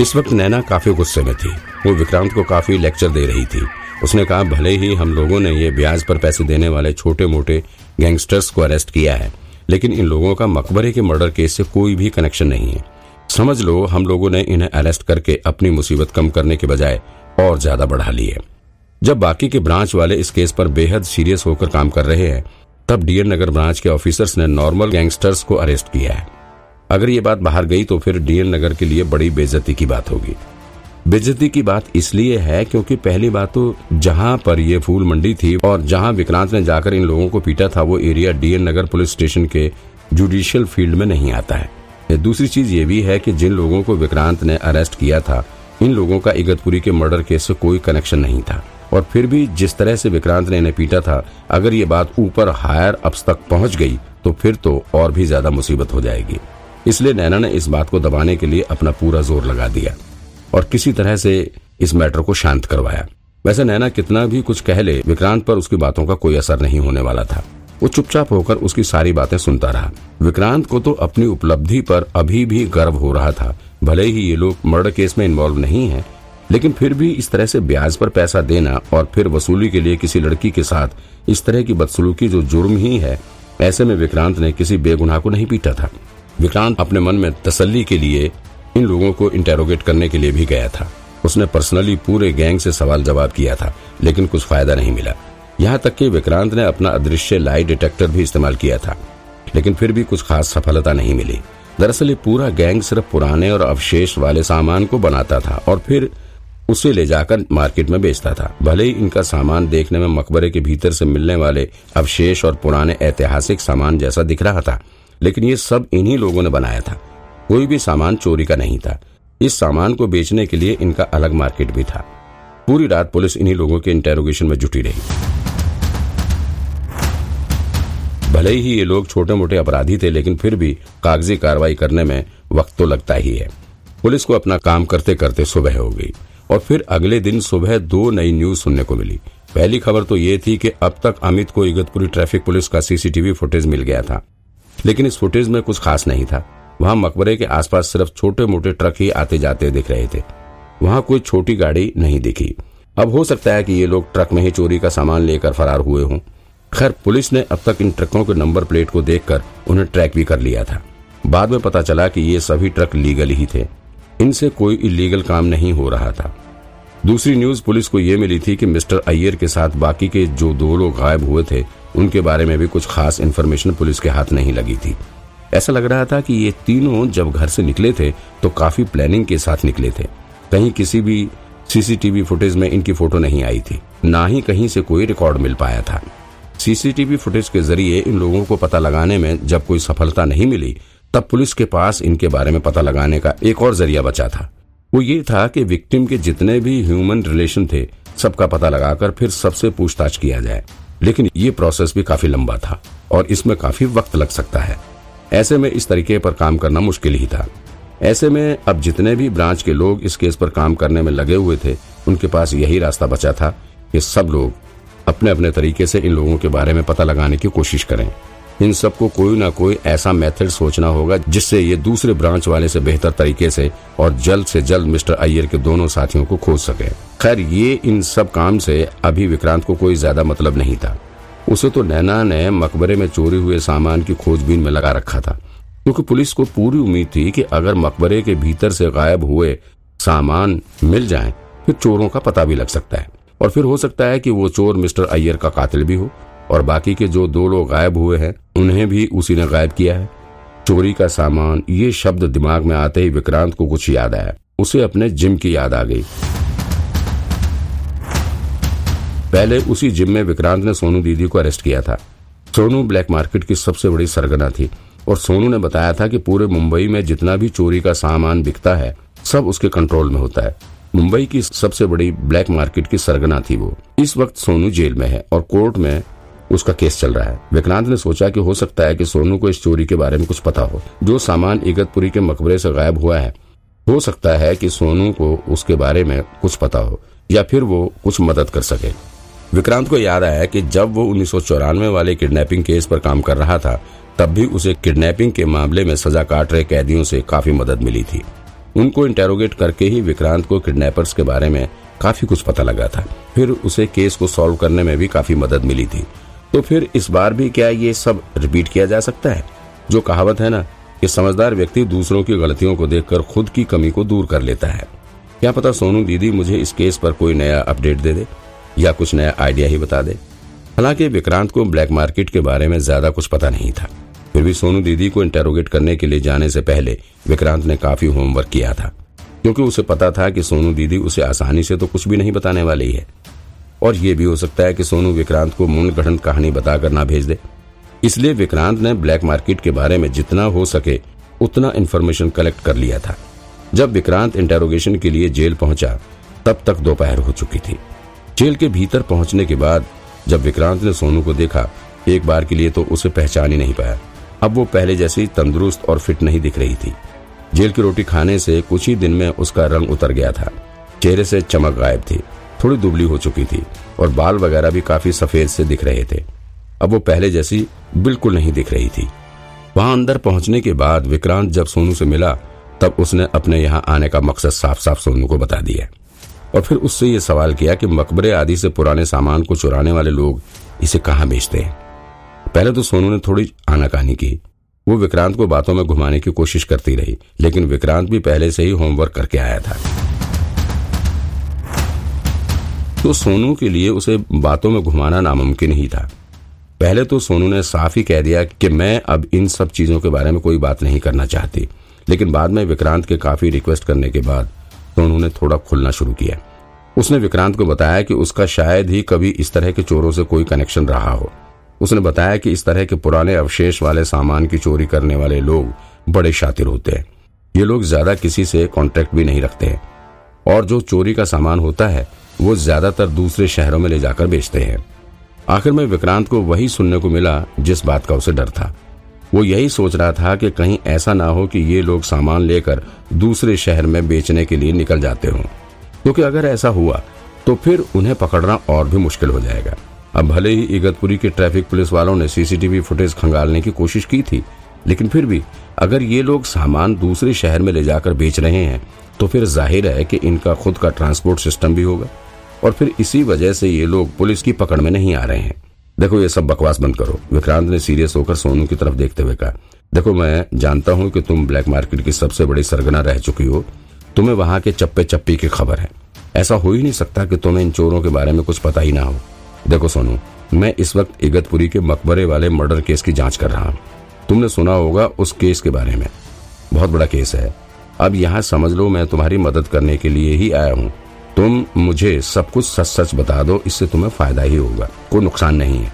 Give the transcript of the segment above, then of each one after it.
इस वक्त नैना काफ़ी गुस्से में थी। वो विक्रांत को काफ़ी लेक्चर दे रही थी। उसने कहा, भले ही हम लोगों ने ये ब्याज पर पैसे देने वाले छोटे मोटे गैंगस्टर्स को अरेस्ट किया है, लेकिन इन लोगों का मकबरे के मर्डर केस से कोई भी कनेक्शन नहीं है। समझ लो, हम लोगों ने इन्हें अरेस्ट करके अपनी मुसीबत कम करने के बजाय और ज़्यादा बढ़ा ली है। जब बाकी के ब्रांच वाले इस केस पर बेहद सीरियस होकर काम कर रहे हैं, तब डीएन नगर ब्रांच के ऑफिसर्स ने नॉर्मल गैंगस्टर्स को अरेस्ट किया है। अगर ये बात बाहर गई तो फिर डीएन नगर के लिए बड़ी बेजती की बात होगी। बेजती की बात इसलिए है क्योंकि पहली बात तो जहाँ पर ये फूल मंडी थी और जहाँ विक्रांत ने जाकर इन लोगों को पीटा था, वो area D N Nagar police station के जुडिशियल फ़ील्ड में नहीं आता है। दूसरी चीज़ ये भी है कि जिन लोगों को विक्रांत ने अरेस्ट किया था, इन लोगों का इगतपुरी के मर्डर केस से कोई कनेक्शन नहीं था। और फिर भी जिस तरह से विक्रांत ने इन्हें पीटा था, अगर ये बात ऊपर हायर अप्स तक पहुँच गई तो फिर तो और भी ज़्यादा मुसीबत हो जाएगी। इसलिए नैना ने इस बात को दबाने के लिए अपना पूरा ज़ोर लगा दिया और किसी तरह से इस मैटर को शांत करवाया। वैसे नैना कितना भी कुछ कह ले, विक्रांत पर उसकी बातों का कोई असर नहीं होने वाला था। वो चुपचाप होकर उसकी सारी बातें सुनता रहा। विक्रांत को तो अपनी उपलब्धि पर अभी भी गर्व हो रहा था। भले ही ये लोग मर्डर केस में इन्वॉल्व नहीं है, लेकिन फिर भी इस तरह से ब्याज पर पैसा देना और फिर वसूली के लिए किसी लड़की के साथ इस तरह की बदसलूकी जो जुर्म ही है, ऐसे में विक्रांत ने किसी बेगुनाह को नहीं पीटा था। विक्रांत अपने मन में तसल्ली के लिए इन लोगों को इंटेरोगेट करने के लिए भी गया था। उसने पर्सनली पूरे गैंग से सवाल जवाब किया था, लेकिन कुछ फ़ायदा नहीं मिला। यहाँ तक कि विक्रांत ने अपना अदृश्य लाई डिटेक्टर भी इस्तेमाल किया था, लेकिन फिर भी कुछ खास सफलता नहीं मिली। दरअसल पूरा गैंग सिर्फ़ पुराने और अवशेष वाले सामान को बनाता था और फिर उसे ले जाकर मार्केट में बेचता था। भले ही इनका सामान देखने में मकबरे के भीतर से मिलने वाले अवशेष और पुराने ऐतिहासिक सामान जैसा दिख रहा था लेकिन ये सब इन्हीं लोगों ने बनाया था। कोई भी सामान चोरी का नहीं था। इस सामान को बेचने के लिए इनका अलग मार्केट भी था। पूरी रात पुलिस इन्हीं लोगों के इंटेरोगेशन में जुटी रही। भले ही ये लोग छोटे मोटे अपराधी थे, लेकिन फिर भी कागज़ी कार्रवाई करने में वक्त तो लगता ही है। पुलिस को अपना काम करते करते सुबह हो गई और फिर अगले दिन सुबह दो नई न्यूज़ सुनने को मिली। पहली खबर तो ये थी कि अब तक अमित को इगतपुरी ट्रैफ़िक पुलिस का सीसीटीवी फुटेज मिल गया था। लेकिन इस फुटेज में कुछ खास नहीं था। वहाँ मकबरे के आसपास सिर्फ़ छोटे मोटे ट्रक ही आते जाते दिख रहे थे। वहाँ कोई छोटी गाड़ी नहीं दिखी। अब हो सकता है कि ये लोग ट्रक में ही चोरी का सामान लेकर फरार हुए हों। खैर, पुलिस ने अब तक इन ट्रकों के नंबर प्लेट को देखकर उन्हें ट्रैक भी कर लिया था। बाद में पता चला कि ये सभी ट्रक लीगल ही थे। इनसे कोई इलीगल काम नहीं हो रहा था। दूसरी न्यूज़ पुलिस को यह मिली थी कि मिस्टर अय्यर के साथ बाकी के जो दो लोग गायब हुए थे, उनके बारे में भी कुछ खास इन्फॉर्मेशन पुलिस के हाथ नहीं लगी थी। ऐसा लग रहा था कि ये तीनों जब घर से निकले थे तो काफ़ी प्लानिंग के साथ निकले थे। कहीं किसी भी सीसीटीवी फुटेज में इनकी फ़ोटो नहीं आई थी। ना ही कहीं से कोई रिकॉर्ड मिल पाया था। सीसीटीवी फुटेज के ज़रिए इन लोगों को पता लगाने में जब कोई सफलता नहीं मिली, तब पुलिस के पास इनके बारे में पता लगाने का एक और ज़रिया बचा था। वो ये था कि विक्टिम के जितने भी ह्यूमन रिलेशन थे, सबका पता लगाकर फिर सबसे पूछताछ किया जाए। लेकिन ये प्रोसेस भी काफ़ी लंबा था और इसमें काफ़ी वक्त लग सकता है। ऐसे में इस तरीके पर काम करना मुश्किल ही था। ऐसे में अब जितने भी ब्रांच के लोग इस केस पर काम करने में लगे हुए थे, उनके पास यही रास्ता बचा था कि सब लोग अपने अपने तरीके से इन लोगों के बारे में पता लगाने की कोशिश करें। इन सबको कोई ना कोई ऐसा मेथड सोचना होगा जिससे ये दूसरे ब्रांच वाले से बेहतर तरीके से और जल्द से जल्द मिस्टर अय्यर के दोनों साथियों को खोज सके। खैर, ये इन सब काम से अभी विक्रांत को कोई ज़्यादा मतलब नहीं था। उसे तो नैना ने मकबरे में चोरी हुए सामान की खोजबीन में लगा रखा था। क्योंकि पुलिस को पूरी उम्मीद थी कि अगर मकबरे के भीतर से गायब हुए सामान मिल जाए, फिर चोरों का पता भी लग सकता है। और फिर हो सकता है कि वो चोर मिस्टर अय्यर का कातिल भी हो। और बाकी के जो दो लोग गायब हुए हैं, उन्हें भी उसी ने गायब किया है। चोरी का सामान, ये शब्द दिमाग में आते ही विक्रांत को कुछ याद आया। उसे अपने जिम की याद आ गई। पहले उसी जिम में विक्रांत ने सोनू दीदी को अरेस्ट किया था। सोनू ब्लैक मार्केट की सबसे बड़ी सरगना थी और सोनू ने बताया था कि पूरे मुंबई में जितना भी चोरी का सामान बिकता है, सब उसके कंट्रोल में होता है। मुंबई की सबसे बड़ी ब्लैक मार्केट की सरगना थी वो। इस वक्त सोनू जेल में है और कोर्ट में उसका केस चल रहा है। विक्रांत ने सोचा कि हो सकता है कि सोनू को इस चोरी के बारे में कुछ पता हो। जो सामान इगतपुरी के मकबरे से गायब हुआ है, हो सकता है कि सोनू को उसके बारे में कुछ पता हो, या फिर वो कुछ मदद कर सके। विक्रांत को याद आया कि जब वो उन्नीस सौ चौरानवे वाले किडनैपिंग केस पर काम कर रहा था, तब भी उसे किडनैपिंग के मामले में सजा काट रहे कैदियों से काफ़ी मदद मिली थी। उनको इंटेरोगेट करके ही विक्रांत को किडनैपर्स के बारे में काफ़ी कुछ पता लगा था। फिर उसे केस को सॉल्व करने में भी काफ़ी मदद मिली थी। तो फिर इस बार भी क्या ये सब रिपीट किया जा सकता है? जो कहावत है ना कि समझदार व्यक्ति दूसरों की गलतियों को देखकर खुद की कमी को दूर कर लेता है। क्या पता सोनू दीदी मुझे इस केस पर कोई नया अपडेट दे दे या कुछ नया आइडिया ही बता दे। हालाँकि विक्रांत को ब्लैक मार्केट के बारे में ज़्यादा कुछ पता नहीं था। फिर भी सोनू दीदी को इंटेरोगेट करने के लिए जाने से पहले विक्रांत ने काफ़ी होमवर्क किया था। क्योंकि उसे पता था कि सोनू दीदी उसे आसानी से तो कुछ भी नहीं बताने वाली है। और ये भी हो सकता है कि सोनू विक्रांत को मूल गठन कहानी बताकर ना भेज दे। इसलिए विक्रांत ने ब्लैक मार्केट के बारे में जितना हो सके उतना इन्फॉर्मेशन कलेक्ट कर लिया था। जब विक्रांत इंटेरोगेशन के लिए जेल पहुँचा, तब तक दोपहर हो चुकी थी। जेल के भीतर पहुँचने के बाद जब विक्रांत ने सोनू को देखा, एक बार के लिए तो उसे पहचान ही नहीं पाया। अब वो पहले जैसी तंदुरुस्त और फिट नहीं दिख रही थी। जेल की रोटी खाने से कुछ ही दिन में उसका रंग उतर गया था। चेहरे से चमक गायब थी। थोड़ी दुबली हो चुकी थी और बाल वगैरह भी काफ़ी सफ़ेद से दिख रहे थे। अब वो पहले जैसी बिल्कुल नहीं दिख रही थी। वहाँ अंदर पहुँचने के बाद विक्रांत जब सोनू से मिला, तब उसने अपने यहाँ आने का मकसद साफ़ साफ़ सोनू को बता दिया। और फिर उससे ये सवाल किया कि मकबरे आदि से पुराने सामान को चुराने वाले लोग इसे कहाँ बेचते हैं? पहले तो सोनू ने थोड़ी आनाकानी की। वो विक्रांत को बातों में घुमाने की कोशिश करती रही, लेकिन विक्रांत भी पहले से ही होमवर्क करके आया था। तो सोनू के लिए उसे बातों में घुमाना नामुमकिन ही था। पहले तो सोनू ने साफ़ ही कह दिया कि मैं अब इन सब चीज़ों के बारे में कोई बात नहीं करना चाहती। लेकिन बाद में विक्रांत के काफ़ी रिक्वेस्ट करने के बाद सोनू ने थोड़ा खुलना शुरू किया। उसने विक्रांत को बताया कि उसका शायद ही कभी इस तरह के चोरों से कोई कनेक्शन रहा हो। उसने बताया कि इस तरह के पुराने अवशेष वाले सामान की चोरी करने वाले लोग बड़े शातिर होते हैं। ये लोग ज़्यादा किसी से कॉन्ट्रैक्ट भी नहीं रखते हैं। और जो चोरी का सामान होता है वो ज़्यादातर दूसरे शहरों में ले जाकर बेचते हैं। आखिर में विक्रांत को वही सुनने को मिला जिस बात का उसे डर था। वो यही सोच रहा था कि कहीं ऐसा ना हो कि ये लोग सामान लेकर दूसरे शहर में बेचने के लिए निकल जाते हों। क्योंकि तो अगर ऐसा हुआ तो फिर उन्हें पकड़ना और भी मुश्किल हो जाएगा। अब भले ही इगतपुरी के ट्रैफ़िक पुलिस वालों ने सीसीटीवी फुटेज खंगालने की कोशिश की थी, लेकिन फिर भी अगर ये लोग सामान दूसरे शहर में ले जाकर बेच रहे हैं तो फिर ज़ाहिर है कि इनका खुद का ट्रांसपोर्ट सिस्टम भी होगा। और फिर इसी वजह से ये लोग पुलिस की पकड़ में नहीं आ रहे हैं। देखो, ये सब बकवास बंद करो। विक्रांत ने सीरियस होकर सोनू की तरफ़ देखते हुए कहा, देखो, मैं जानता हूँ कि तुम ब्लैक मार्केट की सबसे बड़ी सरगना रह चुकी हो। तुम्हें वहाँ के चप्पे चप्पी की खबर है। ऐसा हो ही नहीं सकता कि तुम्हें इन चोरों के बारे में कुछ पता ही ना हो। देखो, सोनू, मैं इस वक्त इगतपुरी के मकबरे वाले मर्डर केस की जाँच कर रहा हूँ। तुमने सुना होगा उस केस के बारे में। बहुत बड़ा केस है। अब यहाँ समझ लो, मैं तुम्हारी मदद करने के लिए ही आया हूँ। तुम मुझे सब कुछ सच सच बता दो, इससे तुम्हें फ़ायदा ही होगा, कोई नुकसान नहीं है।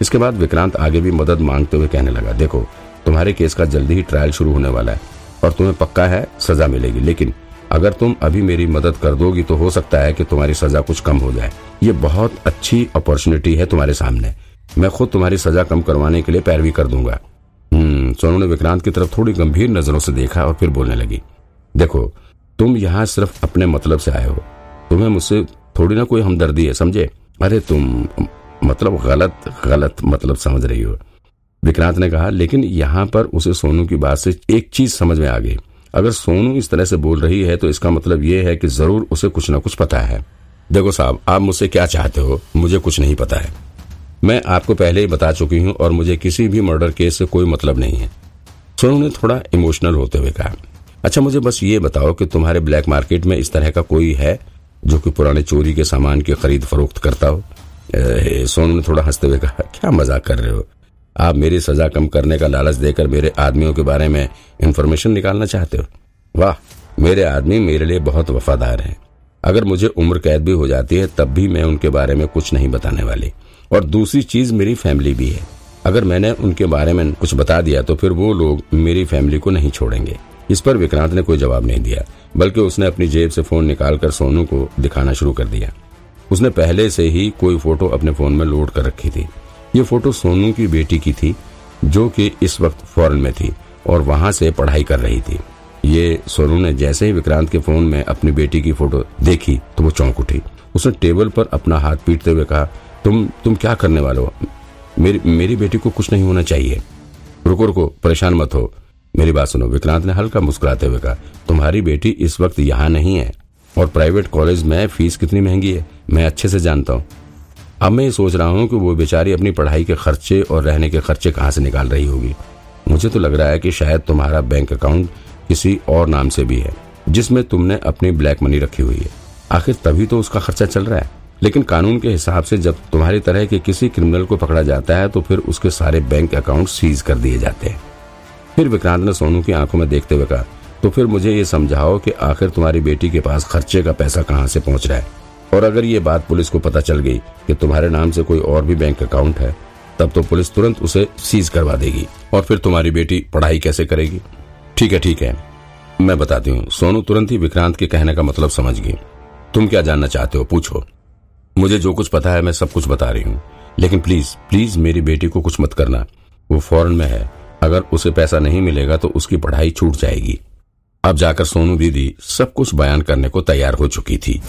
इसके बाद विक्रांत आगे भी मदद मांगते हुए कहने लगा, देखो, तुम्हारे केस का जल्दी ही ट्रायल शुरू होने वाला है, और तुम्हें पक्का है सजा मिलेगी, लेकिन अगर तुम अभी मेरी मदद कर दोगी तो हो सकता है कि तुम्हारी सजा कुछ कम हो जाए। ये बहुत अच्छी अपॉर्चुनिटी है तुम्हारे सामने। मैं खुद तुम्हारी सजा कम करवाने के लिए पैरवी कर दूँगा। हम्म सोनू ने विक्रांत की तरफ़ थोड़ी गंभीर नज़रों से देखा और फिर बोलने लगी, देखो, तुम यहाँ सिर्फ़ अपने मतलब से आए हो तुम्हें मुझसे थोड़ी ना कोई हमदर्दी है, समझे? अरे तुम मतलब गलत गलत मतलब समझ रही हो। विक्रांत ने कहा, लेकिन यहाँ पर उसे सोनू की बात से एक चीज़ समझ में आ गई। अगर सोनू इस तरह से बोल रही है तो इसका मतलब ये है कि ज़रूर उसे कुछ ना कुछ पता है। देखो साहब, आप मुझसे क्या चाहते हो, मुझे कुछ नहीं पता है। मैं आपको पहले ही बता चुकी हूँ और मुझे किसी भी मर्डर केस से कोई मतलब नहीं है। सोनू ने थोड़ा इमोशनल होते हुए कहा अच्छा मुझे बस ये बताओ कि तुम्हारे ब्लैक मार्केट में इस तरह का कोई है? जो कि पुराने चोरी के सामान की खरीद फरोख्त करता हो। सोनू ने थोड़ा हँसते हुए कहा, क्या मज़ाक कर रहे हो? आप मेरी सजा कम करने का लालच देकर मेरे आदमियों के बारे में इंफॉर्मेशन निकालना चाहते हो? वाह, मेरे आदमी मेरे लिए बहुत वफादार हैं। अगर मुझे उम्र कैद भी हो जाती है, तब भी मैं उनके बारे में कुछ नहीं बताने वाली। और दूसरी चीज़ मेरी फैमिली भी है। अगर मैंने उनके बारे में कुछ बता दिया तो फिर वो लोग मेरी फैमिली को नहीं छोड़ेंगे। इस पर विक्रांत ने कोई जवाब नहीं दिया, बल्कि उसने अपनी जेब से फ़ोन निकालकर सोनू को दिखाना शुरू कर दिया। उसने पहले से ही कोई फ़ोटो अपने फ़ोन में लोड कर रखी थी। ये फ़ोटो सोनू की बेटी की थी, जो कि इस वक्त फॉरन में थी और वहाँ से पढ़ाई कर रही थी। ये सोनू ने जैसे ही विक्रांत के फ़ोन में अपनी बेटी की फ़ोटो देखी तो वो चौंक उठी। उसने टेबल पर अपना हाथ पीटते हुए कहा, तुम तुम क्या करने वाले हो? मेरी मेरी बेटी को कुछ नहीं होना चाहिए। रुको रुको, परेशान मत हो। मेरी बात सुनो। विक्रांत ने हल्का मुस्कुराते हुए कहा, तुम्हारी बेटी इस वक्त यहाँ नहीं है और प्राइवेट कॉलेज में फ़ीस कितनी महँगी है? मैं अच्छे से जानता हूँ। अब मैं ये सोच रहा हूँ कि वो बेचारी अपनी पढ़ाई के खर्चे और रहने के खर्चे कहाँ से निकाल रही होगी। मुझे तो लग रहा है कि शायद तुम्हारा बैंक अकाउंट किसी और नाम से भी है, जिसमें तुमने अपनी ब्लैक मनी रखी हुई है। आखिर तभी तो उसका खर्चा चल रहा है। लेकिन कानून के हिसाब से जब तुम्हारी तरह के किसी क्रिमिनल को पकड़ा जाता है तो फिर उसके सारे बैंक अकाउंट सीज कर दिए जाते हैं। फिर विक्रांत ने सोनू की आँखों में देखते हुए कहा तो फिर मुझे ये समझाओ कि आखिर तुम्हारी बेटी के पास खर्चे का पैसा कहाँ से पहुँच रहा है? और अगर ये बात पुलिस को पता चल गई कि तुम्हारे नाम से कोई और भी बैंक अकाउंट है, तब तो पुलिस तुरंत उसे सीज करवा देगी और फिर तुम्हारी बेटी पढ़ाई कैसे करेगी? ठीक है ठीक है, मैं बताती हूँ। सोनू तुरंत ही विक्रांत के कहने का मतलब समझ गई। तुम क्या जानना चाहते हो? पूछो। मुझे जो कुछ पता है, मैं सब कुछ बता रही हूँ। लेकिन प्लीज़ प्लीज़ मेरी बेटी को कुछ मत करना। वो फॉरन में है। अगर उसे पैसा नहीं मिलेगा तो उसकी पढ़ाई छूट जाएगी। अब जाकर सोनू दीदी सब कुछ बयान करने को तैयार हो चुकी थी।